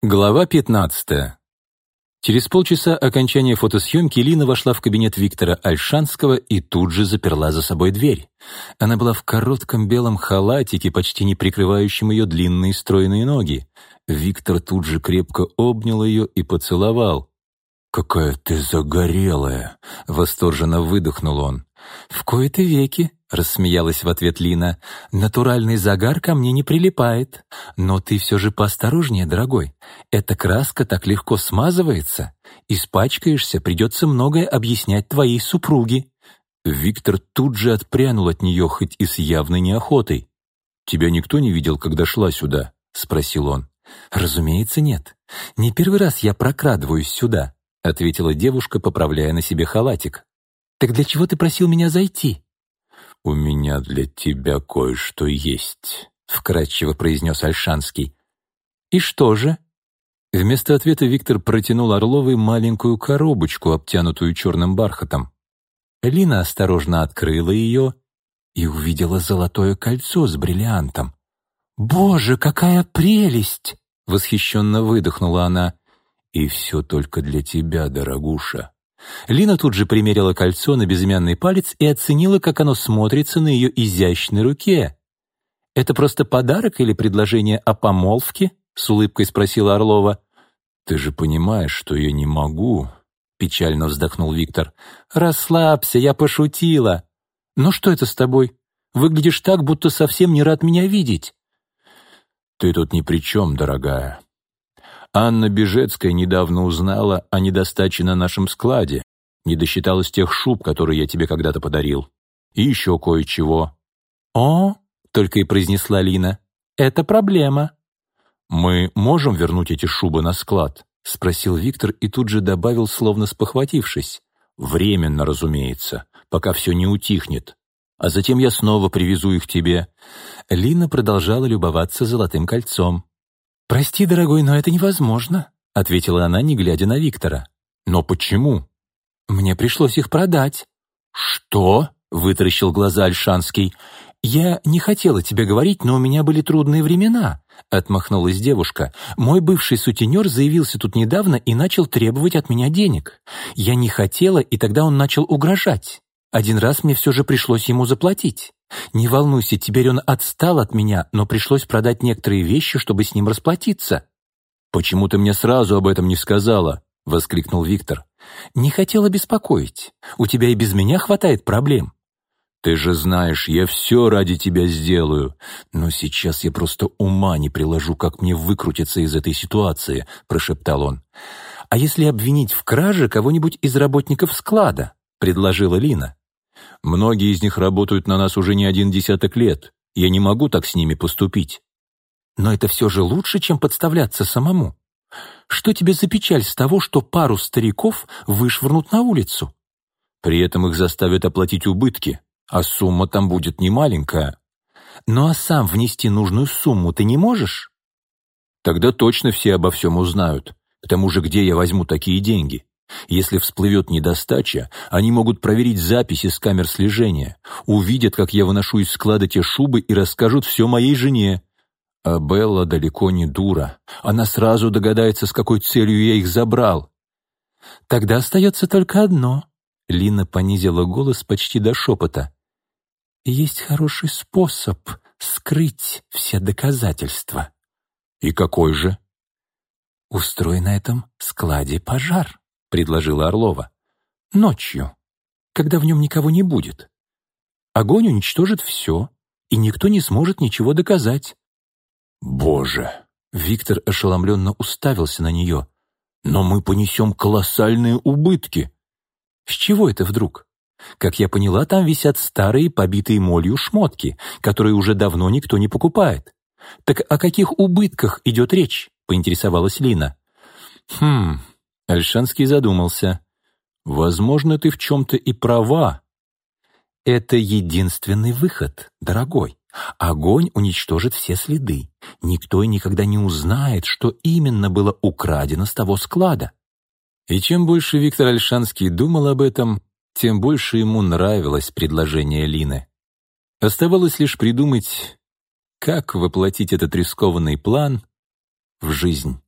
Глава 15. Через полчаса окончания фотосъемки Лина вошла в кабинет Виктора Альшанского и тут же заперла за собой дверь. Она была в коротком белом халатике, почти не прикрывающем ее длинные стройные ноги. Виктор тут же крепко обнял ее и поцеловал. «Какая ты загорелая!» — восторженно выдохнул он. «В кои-то веки», — рассмеялась в ответ Лина. «Натуральный загар ко мне не прилипает. Но ты все же поосторожнее, дорогой. Эта краска так легко смазывается. Испачкаешься, придется многое объяснять твоей супруге». Виктор тут же отпрянул от нее, хоть и с явной неохотой. «Тебя никто не видел, когда шла сюда?» — спросил он. «Разумеется, нет. Не первый раз я прокрадываюсь сюда», — ответила девушка, поправляя на себе халатик. «Так для чего ты просил меня зайти?» «У меня для тебя кое-что есть», — вкратчиво произнес Альшанский. «И что же?» Вместо ответа Виктор протянул Орловой маленькую коробочку, обтянутую черным бархатом. Лина осторожно открыла ее и увидела золотое кольцо с бриллиантом. «Боже, какая прелесть!» — восхищенно выдохнула она. «И все только для тебя, дорогуша», Лина тут же примерила кольцо на безымянный палец и оценила, как оно смотрится на ее изящной руке. «Это просто подарок или предложение о помолвке?» — с улыбкой спросила Орлова. «Ты же понимаешь, что я не могу», — печально вздохнул Виктор. «Расслабься, я пошутила. Ну что это с тобой? Выглядишь так, будто совсем не рад меня видеть». «Ты тут ни при чем, дорогая. Анна Бежецкая недавно узнала о недостаче на нашем складе, не досчиталась тех шуб, которые я тебе когда-то подарил. И еще кое-чего». «О!» — только и произнесла Лина. «Это проблема». «Мы можем вернуть эти шубы на склад?» — спросил Виктор и тут же добавил, словно спохватившись. «Временно, разумеется, пока все не утихнет. А затем я снова привезу их тебе». Лина продолжала любоваться золотым кольцом. «Прости, дорогой, но это невозможно», — ответила она, не глядя на Виктора. «Но почему?» «Мне пришлось их продать». «Что?» — вытаращил глаза Альшанский. «Я не хотела тебе говорить, но у меня были трудные времена», — отмахнулась девушка. «Мой бывший сутенер заявился тут недавно и начал требовать от меня денег. Я не хотела, и тогда он начал угрожать. Один раз мне все же пришлось ему заплатить. «Не волнуйся, теперь он отстал от меня, но пришлось продать некоторые вещи, чтобы с ним расплатиться». «Почему ты мне сразу об этом не сказала?» — воскликнул Виктор. «Не хотела беспокоить. У тебя и без меня хватает проблем». «Ты же знаешь, я все ради тебя сделаю. Но сейчас я просто ума не приложу, как мне выкрутиться из этой ситуации», — прошептал он. «А если обвинить в краже кого-нибудь из работников склада?» — предложила Лина. Многие из них работают на нас уже не один десяток лет. Я не могу так с ними поступить. Но это все же лучше, чем подставляться самому. Что тебе за печаль с того, что пару стариков вышвырнут на улицу? При этом их заставят оплатить убытки, а сумма там будет немаленькая. Ну а сам внести нужную сумму ты не можешь? Тогда точно все обо всем узнают. К тому же, где я возьму такие деньги? Если всплывет недостача, они могут проверить записи с камер слежения, увидят, как я выношу из склада те шубы и расскажут все моей жене. А Белла далеко не дура. Она сразу догадается, с какой целью я их забрал. Тогда остается только одно. Лина понизила голос почти до шепота. Есть хороший способ скрыть все доказательства. И какой же? Устрой на этом складе пожар. — предложила Орлова. «Ночью, когда в нем никого не будет. Огонь уничтожит все, и никто не сможет ничего доказать». «Боже!» — Виктор ошеломленно уставился на нее. «Но мы понесем колоссальные убытки». «С чего это вдруг?» Как я поняла, там висят старые, побитые молью шмотки, которые уже давно никто не покупает. Так о каких убытках идет речь? Поинтересовалась Лина. Хм, Альшанский задумался. «Возможно, ты в чем-то и права». «Это единственный выход, дорогой. Огонь уничтожит все следы. Никто и никогда не узнает, что именно было украдено с того склада». И чем больше Виктор Альшанский думал об этом, тем больше ему нравилось предложение Лины. Оставалось лишь придумать, как воплотить этот рискованный план в жизнь.